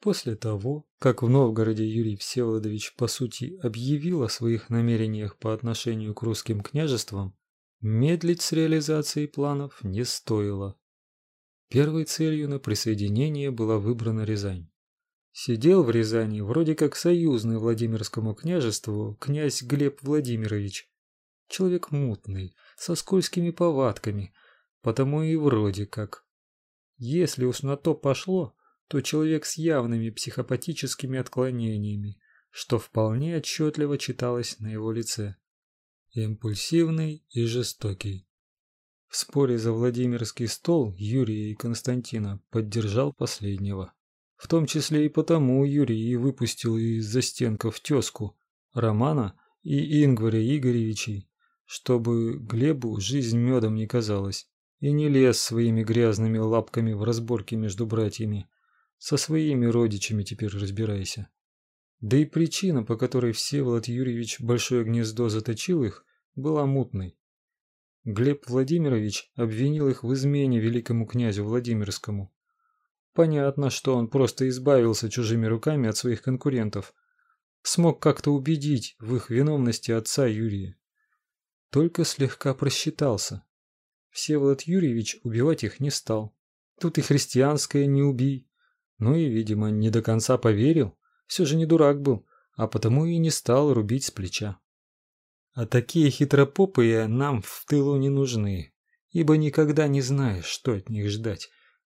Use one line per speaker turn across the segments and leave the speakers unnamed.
После того, как в Новгороде Юрий Всеволодович по сути объявил о своих намерениях по отношению к русским княжествам, медлить с реализацией планов не стоило. Первой целью на присоединение была выбрана Рязань. Сидел в Рязани вроде как союзный Владимирскому княжеству князь Глеб Владимирович. Человек мутный, со скользкими повадками, потому и вроде как. Если уж на то пошло, то человек с явными психопатическими отклонениями, что вполне отчетливо читалось на его лице. Импульсивный и жестокий. В споре за Владимирский стол Юрия и Константина поддержал последнего. В том числе и потому Юрий и выпустил из застенков тезку Романа и Ингваря Игоревичей, чтобы Глебу жизнь медом не казалась, и не лез своими грязными лапками в разборки между братьями, со своими родичами теперь разбирайся. Да и причина, по которой Всеволод Юрьевич большое гнездо заточил их, была мутной. Глеб Владимирович обвинил их в измене великому князю Владимирскому. Понятно, что он просто избавился чужими руками от своих конкурентов. Смог как-то убедить в их виновности отца Юрия. Только слегка просчитался. Всеволод Юрьевич убивать их не стал. Тут и христианское не убий, ну и, видимо, не до конца поверил, все же не дурак был, а потому и не стал рубить с плеча. А такие хитропопые нам в тылу не нужны, ибо никогда не знаешь, что от них ждать,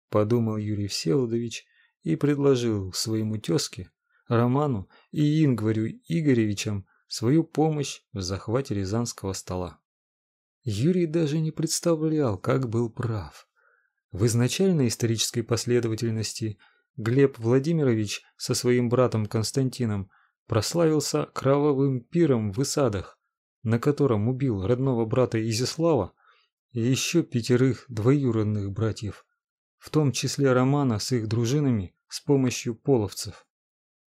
подумал Юрий Всеволодович и предложил своему тезке, Роману и Ингварю Игоревичам свою помощь в захвате Рязанского стола. Юрий даже не представлял, как был прав. В изначальной исторической последовательности Глеб Владимирович со своим братом Константином прославился кровавым пиром в Высадах, на котором убил родного брата Изяслава и еще пятерых двоюродных братьев, в том числе Романа с их дружинами с помощью половцев.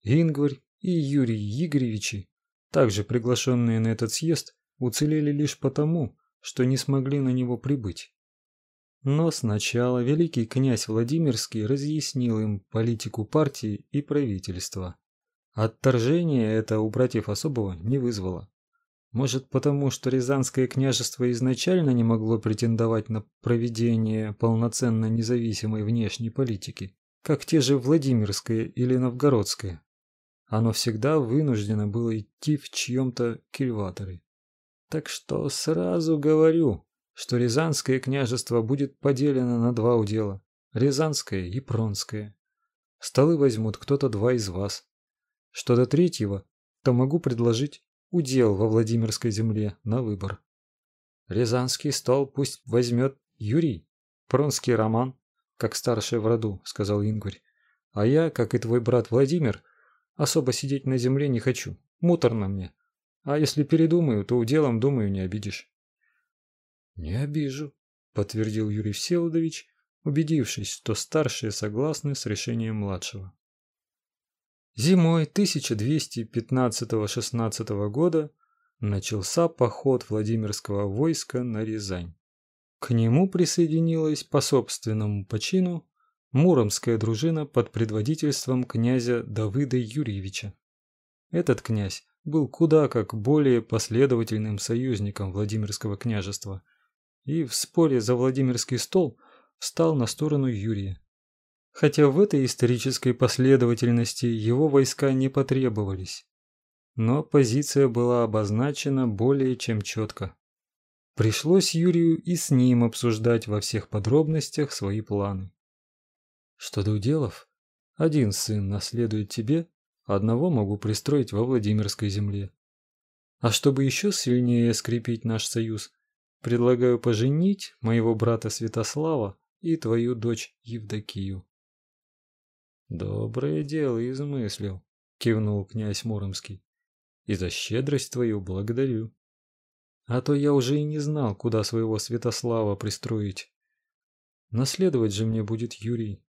Ингварь и Юрий Игоревичи, также приглашенные на этот съезд, уцелели лишь потому, что не смогли на него прибыть. Но сначала великий князь Владимирский разъяснил им политику партии и правительства. Отторжение это у братьев особого не вызвало. Может, потому что Рязанское княжество изначально не могло претендовать на проведение полноценно независимой внешней политики, как те же Владимирское или Новгородское. Оно всегда вынуждено было идти в чьем-то кильваторе. Так что сразу говорю, что Рязанское княжество будет поделено на два удела – Рязанское и Пронское. Столы возьмут кто-то два из вас. Что до третьего, то могу предложить удел во Владимирской земле на выбор. Рязанский стол пусть возьмет Юрий, Пронский Роман, как старший в роду, сказал Ингварь. А я, как и твой брат Владимир, особо сидеть на земле не хочу. Муторно мне. А если передумаю, то уделом, думаю, не обидишь. Не обижу, подтвердил Юрий Всеволодович, убедившись, что старшие согласны с решением младшего. Зимой 1215-16 года начался поход Владимирского войска на Рязань. К нему присоединилась по собственному почину Муромская дружина под предводительством князя Давыда Юрьевича. Этот князь был куда как более последовательным союзником Владимирского княжества и в споре за Владимирский стол встал на сторону Юрия. Хотя в этой исторической последовательности его войска не потребовались, но позиция была обозначена более чем четко. Пришлось Юрию и с ним обсуждать во всех подробностях свои планы. Что до уделов, один сын наследует тебе, одного могу пристроить во Владимирской земле. А чтобы еще сильнее скрепить наш союз, Предлагаю поженить моего брата Святослава и твою дочь Евдокию. Доброе дело измыслил, кивнул князь Муромский. И за щедрость твою благодарю. А то я уже и не знал, куда своего Святослава пристроить. Наследовать же мне будет Юрий.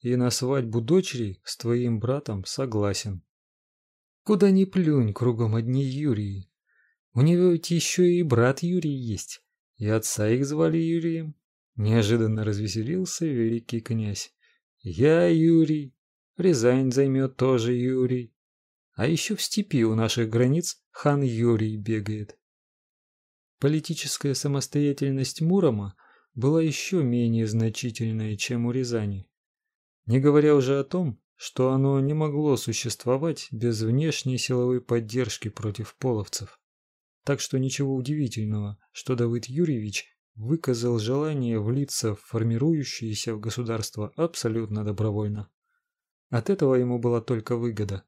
И на свадьбу дочери с твоим братом согласен. Куда ни плюнь, кругом одни Юрии. У него ведь еще и брат Юрий есть, и отца их звали Юрием. Неожиданно развеселился великий князь. Я Юрий, Рязань займет тоже Юрий. А еще в степи у наших границ хан Юрий бегает. Политическая самостоятельность Мурома была еще менее значительной, чем у Рязани. Не говоря уже о том, что оно не могло существовать без внешней силовой поддержки против половцев. Так что ничего удивительного, что Давид Юрьевич выказал желание влиться в формирующееся в государство абсолютно добровольно. От этого ему была только выгода.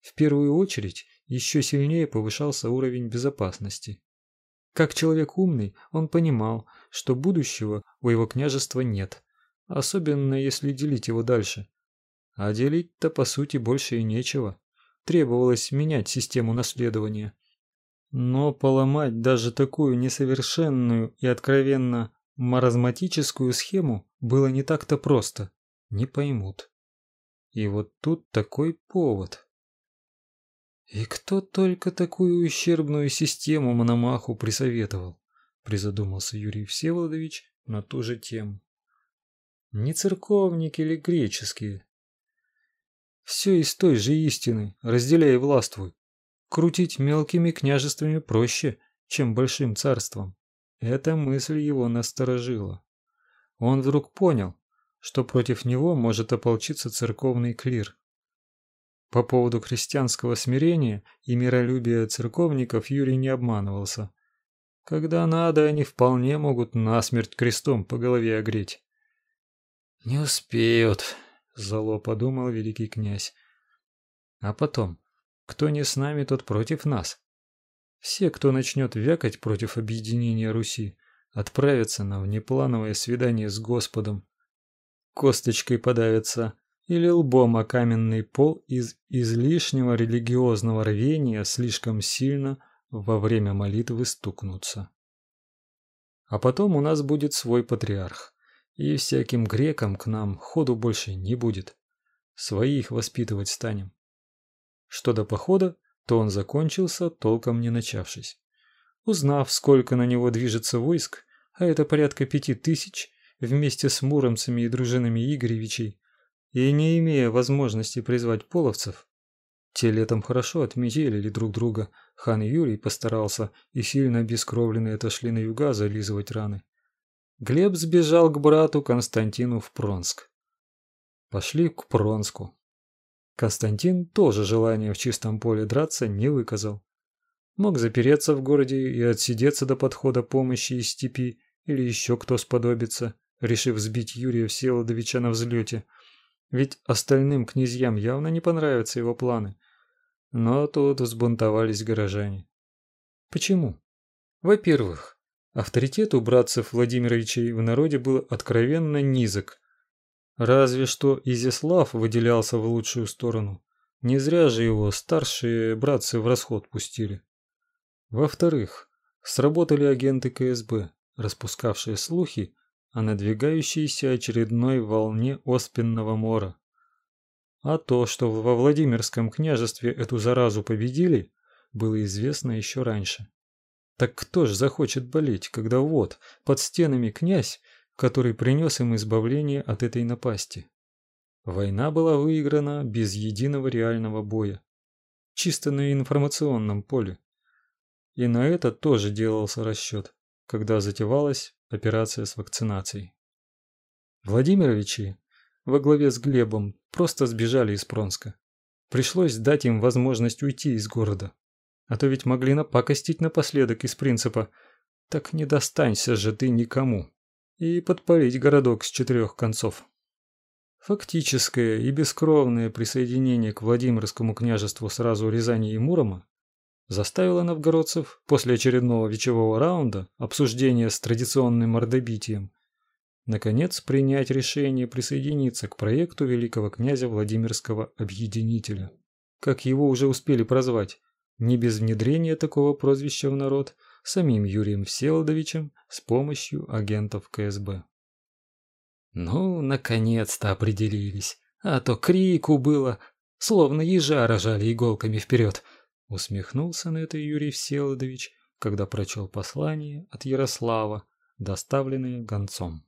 В первую очередь, еще сильнее повышался уровень безопасности. Как человек умный, он понимал, что будущего у его княжества нет, особенно если делить его дальше. А делить-то по сути больше и нечего. Требовалось менять систему наследования. Но поломать даже такую несовершенную и откровенно маразматическую схему было не так-то просто. Не поймут. И вот тут такой повод. И кто только такую ущербную систему Мономаху присоветовал, призадумался Юрий Всеволодович на ту же тему. Не церковники или греческие? Все из той же истины, разделяй и властвуй. Крутить мелкими княжествами проще, чем большим царством. Эта мысль его насторожила. Он вдруг понял, что против него может ополчиться церковный клир. По поводу крестьянского смирения и миролюбия церковников Юрий не обманывался. Когда надо, они вполне могут насмерть крестом по голове огреть. Не успеют, зло подумал великий князь. А потом, кто не с нами, тот против нас. Все, кто начнет вякать против объединения Руси, отправятся на внеплановое свидание с Господом. Косточкой подавятся или лбом о каменный пол из излишнего религиозного рвения слишком сильно во время молитвы стукнутся. А потом у нас будет свой патриарх и всяким грекам к нам ходу больше не будет. Своих воспитывать станем. Что до похода, то он закончился, толком не начавшись. Узнав, сколько на него движется войск, а это порядка пяти тысяч, вместе с муромцами и дружинами Игоревичей, и не имея возможности призвать половцев, те летом хорошо отметили друг друга. Хан Юрий постарался, и сильно обескровленные отошли на юга зализывать раны. Глеб сбежал к брату Константину в Пронск. Пошли к Пронску. Константин тоже желания в чистом поле драться не выказал. Мог запереться в городе и отсидеться до подхода помощи из степи или еще кто сподобится, решив сбить Юрия Всеволодовича на взлете. Ведь остальным князьям явно не понравятся его планы. Но тут взбунтовались горожане. Почему? Во-первых, Авторитет у братцев Владимировичей в народе был откровенно низок. Разве что Изяслав выделялся в лучшую сторону. Не зря же его старшие братцы в расход пустили. Во-вторых, сработали агенты КСБ, распускавшие слухи о надвигающейся очередной волне оспенного мора. А то, что во Владимирском княжестве эту заразу победили, было известно еще раньше. Так кто ж захочет болеть, когда вот, под стенами князь, который принес им избавление от этой напасти? Война была выиграна без единого реального боя, чисто на информационном поле. И на это тоже делался расчет, когда затевалась операция с вакцинацией. Владимировичи во главе с Глебом просто сбежали из Пронска. Пришлось дать им возможность уйти из города. А то ведь могли напакостить напоследок из принципа «так не достанься же ты никому» и подпалить городок с четырех концов. Фактическое и бескровное присоединение к Владимирскому княжеству сразу Рязани и Мурома заставило новгородцев после очередного вечевого раунда обсуждения с традиционным мордобитием наконец принять решение присоединиться к проекту великого князя Владимирского объединителя, как его уже успели прозвать, не без внедрения такого прозвища в народ самим Юрием Всеволодовичем с помощью агентов КСБ. Ну, наконец-то определились. А то крику было, словно ежа рожали иголками вперед. Усмехнулся на это Юрий Всеволодович, когда прочел послание от Ярослава, доставленное гонцом.